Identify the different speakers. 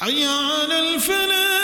Speaker 1: حي على الفلاح.